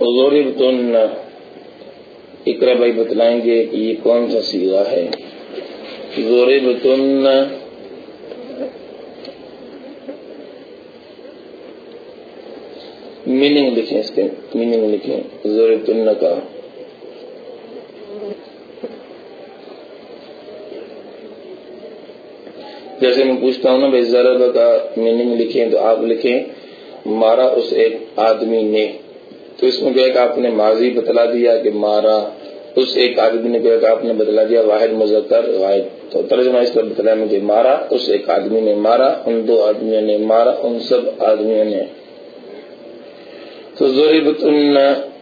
غورب تن اقرا بھائی بتلائیں گے کہ یہ کون سا سیگا ہے؟ غورب تن میننگ لکھیں اس کے میننگ لکھیں۔ غورب تن کا۔ جیسے میں پوچھتا ہوں نا بھائی ضرب کا میننگ لکھیں تو آپ لکھیں، مارا اس ایک آدمی نے۔ تو اس میں کہ آپ نے ماضی بتلا دیا کہ مارا، اس ایک آدمی نے کہ آپ نے بتلا دیا، واحد مذکر، واحد. تو ترجمہ اس کا بتلایا مجھے مارا، اس ایک آدمی نے مارا، ان دو آدمیوں نے مارا، ان سب آدمیوں نے. تو ضروری بتن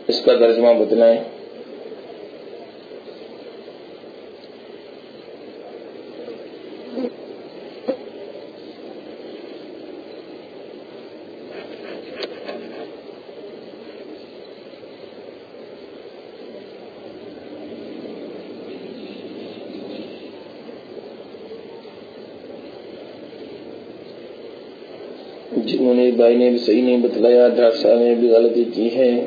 اس کا ترجمہ بتلائیں۔ جی منیر بھائی نے بھی صحیح نہیں بتلایا، ڈاکٹر صاحب نے بھی غلطی کی ہے۔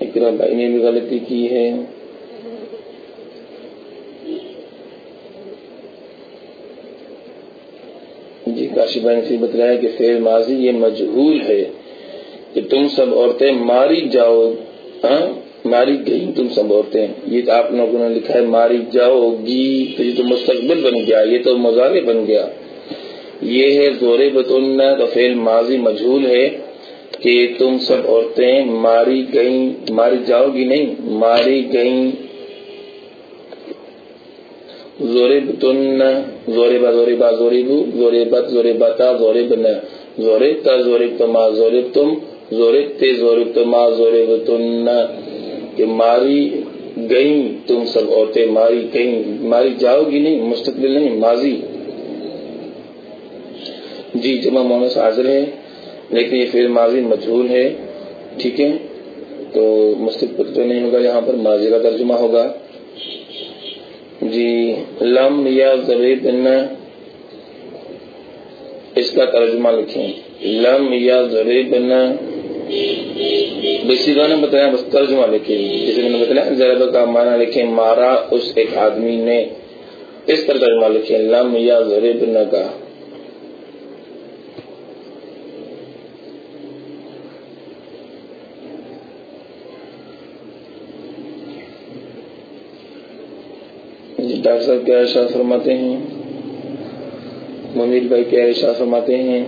اکرم بھائی نے بھی غلطی کی ہے۔ جی کاشی بھائی نے بتلایا کہ فیل ماضی یہ مجہول ہے کہ تم سب عورتیں ماری جاؤ ہاں؟ ماری گئی تم سب عورتیں۔ یہ تو آپ لوگوں نے لکھا ہے، ماری جاؤ گی، تو یہ تو مستقبل بن گیا، یہ تو مظاہرے بن گیا۔ یہ ہے زور بتن تو فیل ماضی مجھول ہے کہ تم سب عورتیں ماری گئیں، ماری جاؤ گی نہیں، ماری گئیں۔ زور بتن زور با زور با، زور بو، زور بت، زور بتا، زور بن زور تا، زور تما زور تم، زور تے، زور تما زور بتن کہ ماری گئیں، تم سب عورتیں ماری گئیں ماری جاؤ گی نہیں، مستقبل نہیں، ماضی۔ جی جمع مونس حاضر ہے لیکن یہ پھر ماضی مجھول ہے، ٹھیک ہے؟ تو مستقبل تو نہیں ہوگا، یہاں پر ماضی کا ترجمہ ہوگا۔ جی لم یا زبید اس کا ترجمہ لکھیں۔ لم یا زبید بیسی نے بتایا، بس ترجمہ لکھیں۔ جسے میں نے بتایا ضرب کا معنی لکھیں، مارا اس ایک آدمی نے۔ اس طرح ترجمہ لکھیں، لم یا ضریب کا ڈاکٹر صاحب کیا ارشاد فرماتے ہیں؟ منیر بھائی کیا ارشاد فرماتے ہیں؟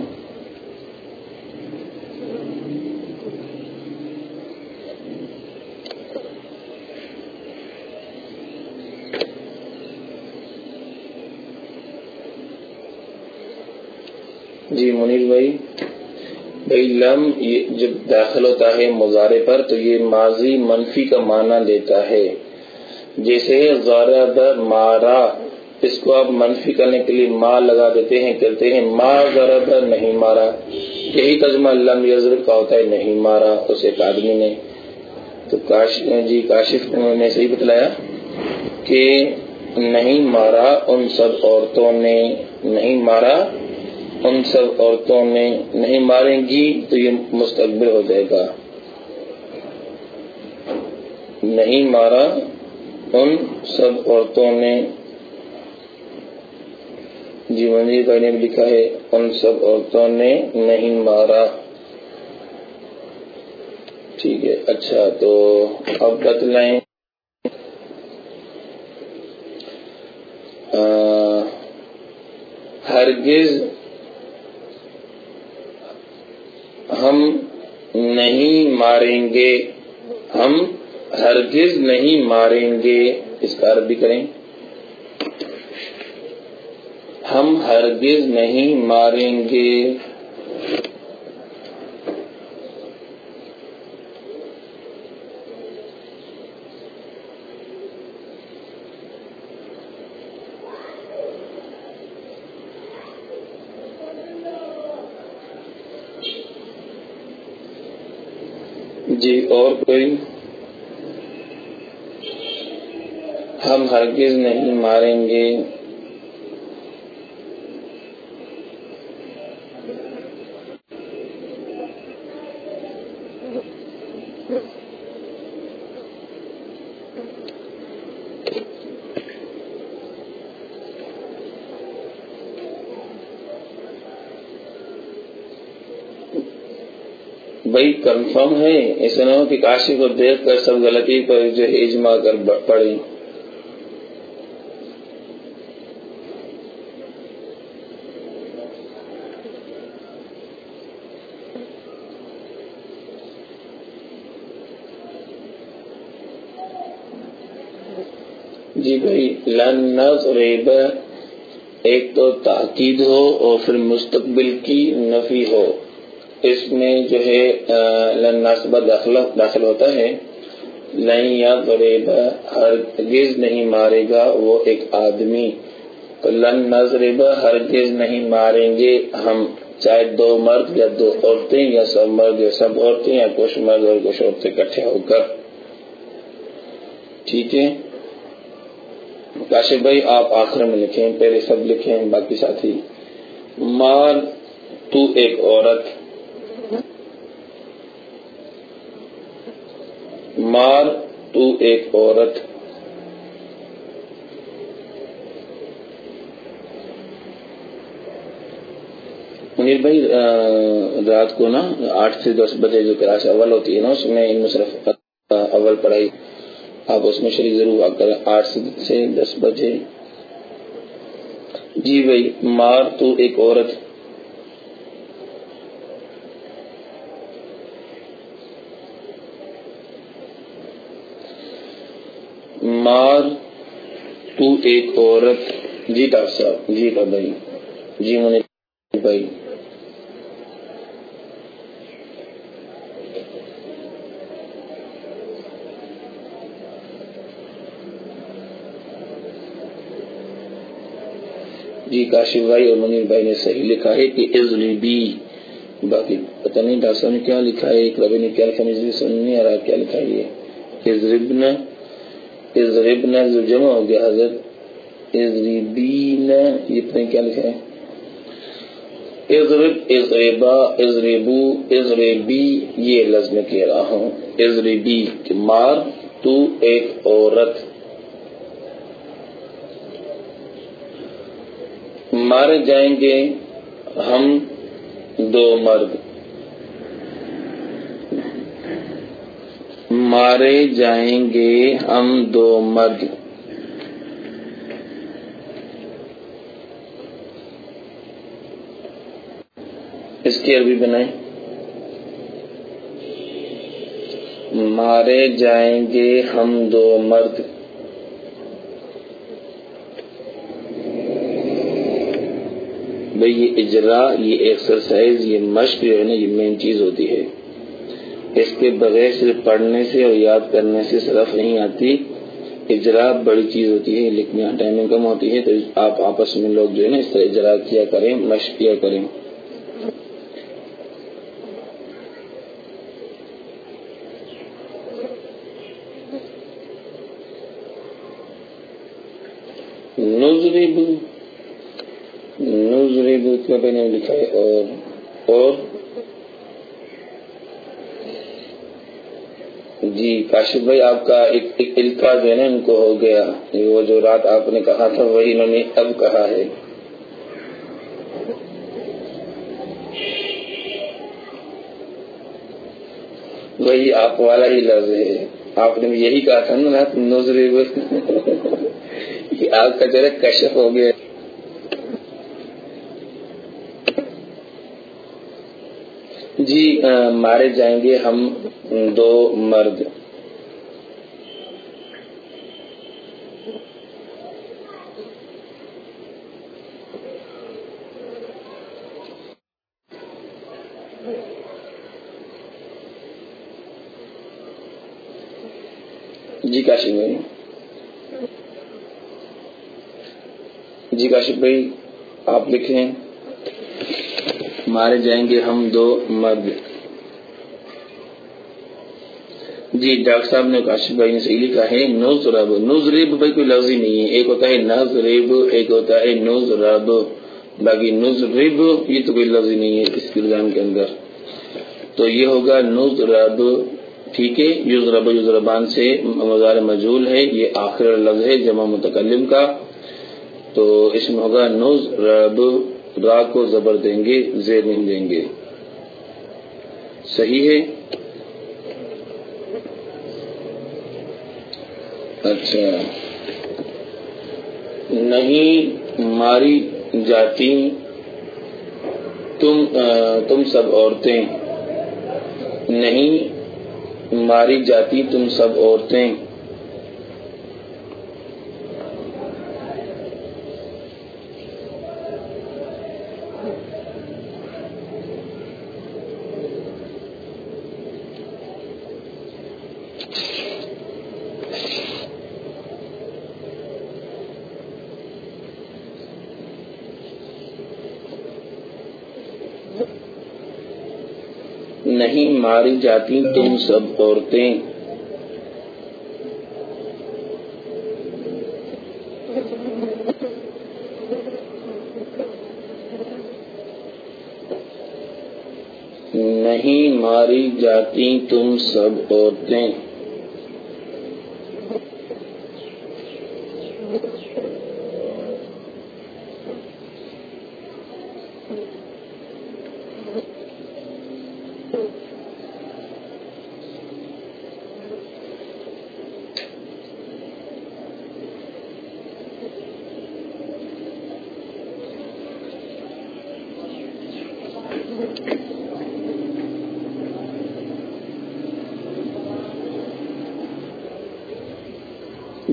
جی منیر بھائی بھائی لم، یہ جب داخل ہوتا ہے مظاہرے پر تو یہ ماضی منفی کا معنی لیتا ہے۔ جیسے ضرب مارا، اس کو آپ منفی کرنے کے لیے ماں لگا دیتے ہیں، کہتے ہیں ماں ضرب نہیں مارا۔ یہی ترجمہ لم یزر کا ہوتا ہے، نہیں مارا، اس ایک آدمی نے۔ تو کاش جی کاشف نے صحیح بتلایا کہ نہیں مارا ان سب عورتوں نے، نہیں مارا ان سب عورتوں نے نہیں ماریں گی تو یہ مستقبل ہو جائے گا۔ نہیں مارا ان سب عورتوں نے۔ جی منیر بھائی نے لکھا ہے ان سب عورتوں نے نہیں مارا۔ ٹھیک ہے اچھا تو اب بتلائیں۔ ہرگز ہم نہیں ماریں گے۔ ہم ہرگز نہیں ماریں گے۔ اس کا عربی کریں۔ ہم ہرگز نہیں ماریں گے۔ جی اور کوئی؟ ہم ہرگز نہیں ماریں گے۔ بھائی کنفرم ہے ایسا نہ ہو کہ کاشی کو دیکھ کر سب غلطی پر جو ہے اجماع کر پڑے جی بھائی، لن ریب ایک تو تاکید ہو اور پھر مستقبل کی نفی ہو۔ اس میں جو ہے لن ناسبہ داخل ہوتا ہے۔ لن یا ریب ہرگز نہیں مارے گا وہ ایک آدمی۔ تو لن نظریب ہرگز نہیں ماریں گے ہم۔ چاہے دو مرد یا دو عورتیں یا سب مرد یا سب عورتیں یا کچھ مرد اور کچھ عورتیں اکٹھے ہو کر۔ ٹھیک ہے۔ کاشف بھائی، آپ آخر میں لکھیں، پہلے سب لکھیں، باقی ساتھی۔ مار تو ایک عورت۔ مار، تو ایک عورت۔ منیر بھائی رات کو نا آٹھ سے دس بجے جو کلاس اول ہوتی ہے نا، اس میں ان صرف اول پڑھائی، آپ اس میں شریک ضرور کریں۔ آٹھ سے دس بجے۔ جی بھائی، مار، تو ایک عورت مار تو ایک عورت جی ڈاکٹر صاحب جی کا بھائی جی منیر بھائی۔ جی کاشف بھائی اور منیر بھائی نے صحیح لکھا ہے کہ ازریبی باقی پتہ نہیں ڈاکٹر صاحب نے کیا لکھا ہے، ایک ربی نے کیا لکھا مجھے سمجھ نہیں آ رہا کیا لکھا ہے یہ۔ ازربنا ازربنا جو جمع ہو گیا حضرت ازریبین یہ پتہ کیا لکھا ہے؟ ازرب ازریبا ازریبو ازریبی یہ لفظ میں کہہ رہا ہوں۔ ازریبی کہ مار تو ایک عورت۔ مارے جائیں گے ہم دو مرد۔ مارے جائیں گے ہم دو مرد۔ اس کی عربی بنائیں۔ مارے جائیں گے ہم دو مرد۔ بھائی یہ اجرا، یہ ایکسرسائز، یہ مشق جو ہے نا یہ مین چیز ہوتی ہے۔ اس کے بغیر صرف پڑھنے سے اور یاد کرنے سے صرف نہیں آتی، اجرا بڑی چیز ہوتی ہے لیکن یہاں ٹائمنگ کم ہوتی ہے، تو آپ آپس میں لوگ جو ہے نا اس طرح اجرا کیا کریں، مشق کیا کریں۔ نظرب نظرب کا میں نے لکھا ہے، اور اور۔ جی کاشف بھائی آپ کا ایک, ایک جو ہے نا ان کو ہو گیا۔ وہ جو رات آپ نے کہا تھا وہی انہوں نے اب کہا ہے۔ وہی آپ والا ہی لفظ ہے۔ آپ نے یہی کہا تھا نا نظر آپ کا جو ہے کشف ہو گیا جی مارے جائیں گے ہم دو مرد۔ جی کاشف بھائی۔ جی کاشف بھائی، آپ لکھیں مارے جائیں گے ہم دو مرد۔ جی ڈاکٹر صاحب نے کاشف بھائی نے صحیح لکھا ہے، نوزرب نوزرب بھائی کوئی لفظ ہی نہیں ہے۔ ایک ہوتا ہے نظرب ایک ہوتا ہے نوزرب باقی نوزرب یہ تو کوئی لفظ ہی نہیں ہے اس کردان کے اندر۔ تو یہ ہوگا نوزرب ٹھیک ہے؟ یوزرب، یوزربان سے مزار مجول ہے، یہ آخر لفظ ہے جمع متکلم کا۔ تو اس میں ہوگا نوز رب را کو زبر دیں گے، زیر نہیں دیں گے۔ صحیح ہے؟ اچھا نہیں ماری جاتی تم تم سب عورتیں۔ نہیں ماری جاتی تم سب عورتیں۔ نہیں ماری جاتی تم سب عورتیں۔ نہیں ماری جاتی تم سب عورتیں۔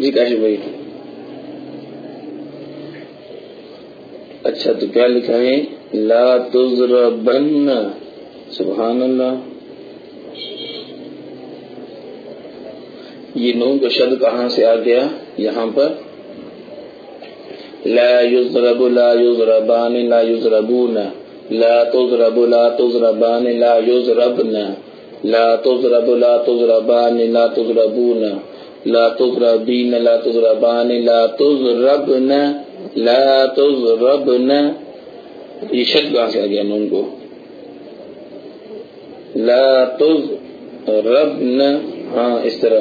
جی کاشی بھائی۔ اچھا تو کیا لکھا ہے؟ لا تضربن۔ سبحان اللہ۔ یہ نون کا شد کہاں سے آ گیا؟ یہاں پر۔ لا یضرب، لا یضربان، لا یضربون۔ لا تضرب، لا تضربان، لا یضربن۔ لا تضرب، لا تضربان، لا تضربون۔ لا تضربین لا تضربان، لا تضربن لا تضربن. یہ شد کہاں سے آ گیا نون کو. لا تضربن. ہاں اس طرح.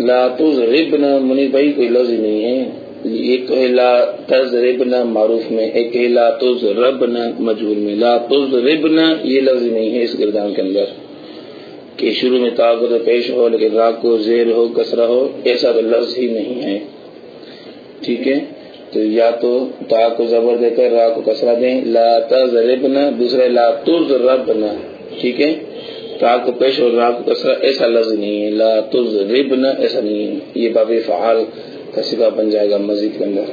لا تضربن. منی بھائی، کوئی لفظ نہیں ہے. ایک ہے لا تضربن معروف میں، ایک ہے لا تضربن مجہول میں۔ لا تضربن یہ لفظ نہیں ہے اس گردان کے اندر۔ کہ شروع میں طاقت پیش ہو، لیکن راگ کو زیر ہو کسرا ہو، ایسا تو لفظ ہی نہیں ہے۔ ٹھیک ہے؟ تو یا تو تا کو زبر دے کر را کو کسرا دیں۔ لا تضربن دوسرا لا تضربن ٹھیک ہے؟ تا کو پیش اور را کو کسرا ایسا لفظ نہیں ہے۔ لا تضربن ایسا نہیں ہے۔ یہ باب فعال کا صفہ بن جائے گا مزید کے اندر۔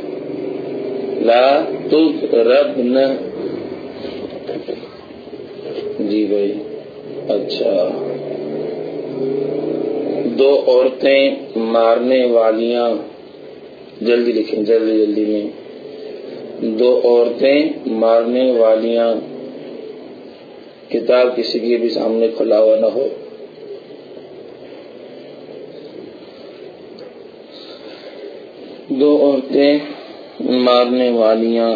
لا تضربن۔ جی بھائی اچھا۔ دو عورتیں مارنے والیاں۔ جلدی لکھیں، جلدی جلدی میں۔ دو عورتیں مارنے والیاں۔ کتاب کسی کے بھی سامنے کھلا ہوا نہ ہو۔ دو عورتیں مارنے والیاں۔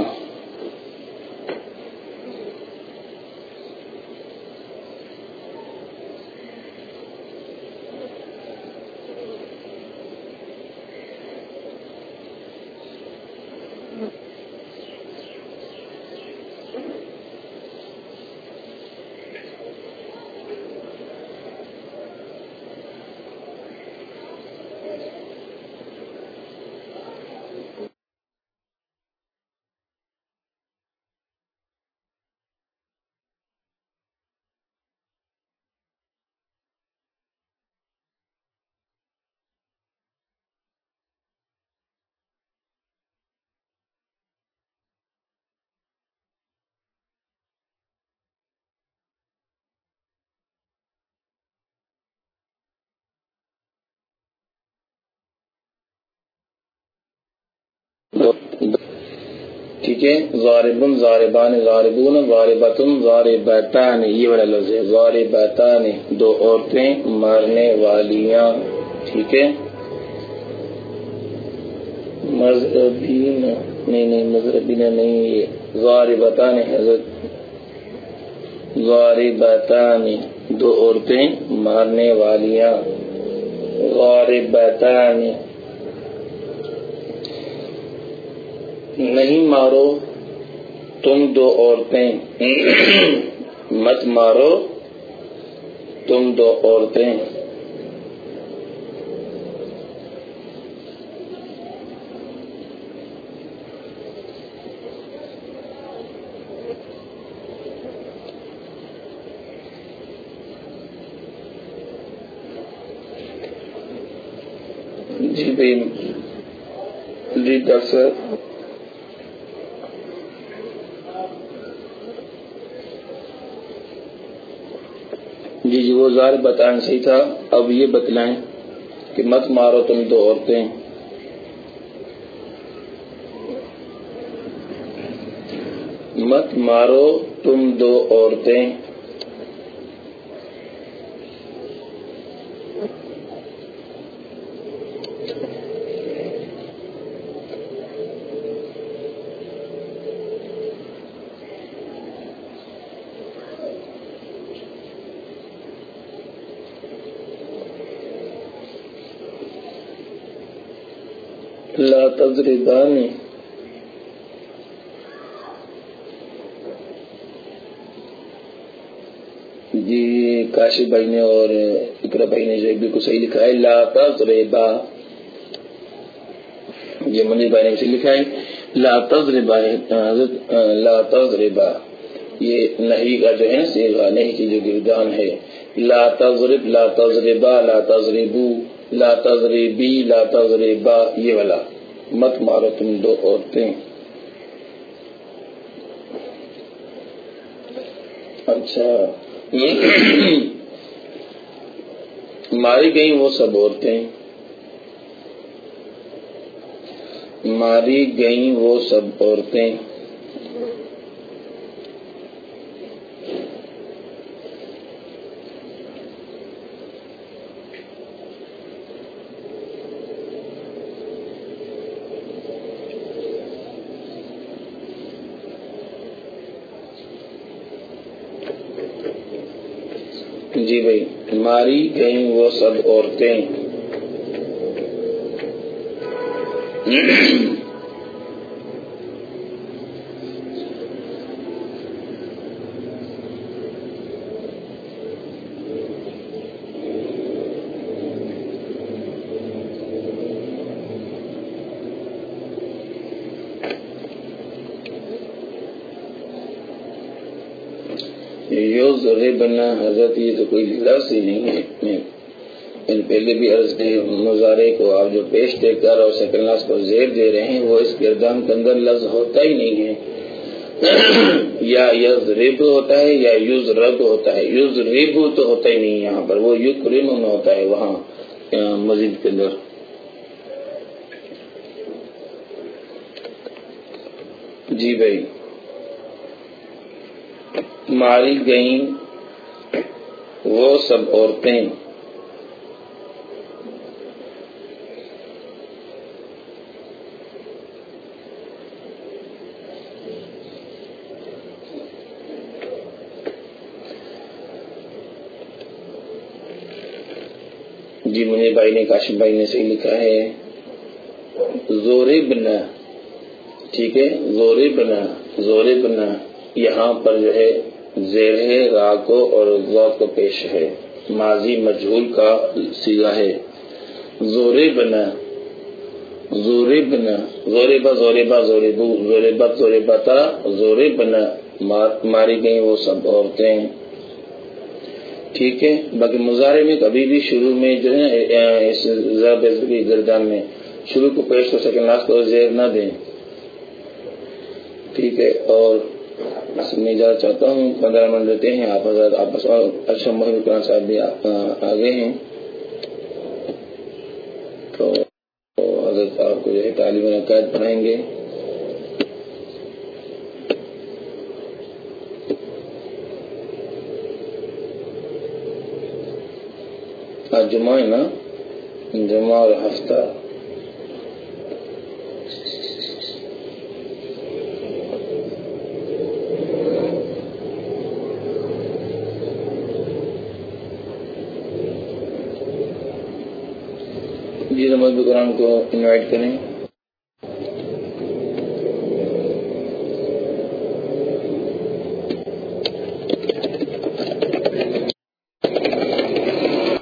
ٹھیک ہے غاربن غاربان غاربون غاربتن غاربتان یہ بڑا لفظ ہے۔ غاربتان دو عورتیں مارنے والیاں ٹھیک ہے مذہبین، نہیں نہیں، مذہبین نہیں، یہ غاربتان حضرت۔ غاربتان دو عورتیں مارنے والیاں۔ غاربتان نہیں مارو، تم دو عورتیں۔ مت مارو، تم دو عورتیں۔ جی بھائی جی ڈاکٹر جی گزار بتائیں صحیح تھا، اب یہ بتلائیں کہ مت مارو تم دو عورتیں۔ مت مارو تم دو عورتیں۔ لا تضربانی جی کاشی بھائی نے اور اکرا بھائی نے جو بالکل صحیح لکھا ہے، لا تضربا یہ منی بھائی نے صحیح لکھا ہے، لا تضربا لا تضربا یہ نہیں کا جو ہے سیغا نہیں کی جو گردان ہے۔ لا تضرب لا تضربا لا تضربو لا تضربی لا تضربا یہ والا۔ مت مارو تم دو عورتیں۔ اچھا ماری گئی وہ سب عورتیں۔ ماری گئی وہ سب عورتیں۔ جی بھائی ماری گئیں وہ سب عورتیں۔ یوز بنا حضرت، یہ تو کوئی لفظ ہی نہیں ہے ان پہلے بھی عرض کے مظاہرے کو آپ جو پیش دے کر اور سیکنڈ کلاس کو زیر دے رہے ہیں، وہ اس گردان کے اندر لفظ ہوتا ہی نہیں ہے۔ یا یز ریب ہوتا ہے یا یوز رب ہوتا ہے۔ یوز ریب تو ہوتا ہی نہیں یہاں پر، وہ یوک رم میں ہوتا ہے وہاں مزید کے اندر۔ جی بھائی۔ ماری گئیں وہ سب عورتیں۔ جی منی بھائی نے کاشف بھائی نے صحیح لکھا ہے۔ زورے بنا ٹھیک ہے زورے بنا زورے بنا یہاں پر جو ہے زیر ہے را اور ذوق کو پیش ہے۔ ماضی مجھول کا سیگا ہے۔ زورے بنا زورے بنا زورے با زورے با ماری گئی وہ سب عورتیں۔ ٹھیک ہے، باقی مظاہرے میں کبھی بھی شروع میں جو ہے اس کی گردان میں شروع کو پیش کر سکیں لاس کو زیر نہ دیں۔ ٹھیک ہے، اور میں اجازت چاہتا ہوں، پندرہ منٹ دیتے ہیں، آپ حضرت آپس اور اچھا محمد قرآن صاحب بھی آگے ہیں۔ تو حضرت آپ کو جو ہے تعلیم عقائد پڑھائیں گے۔ آج جمعہ ہے نا؟ جمعہ اور ہفتہ جی نماز قرآن کو انوائٹ کریں۔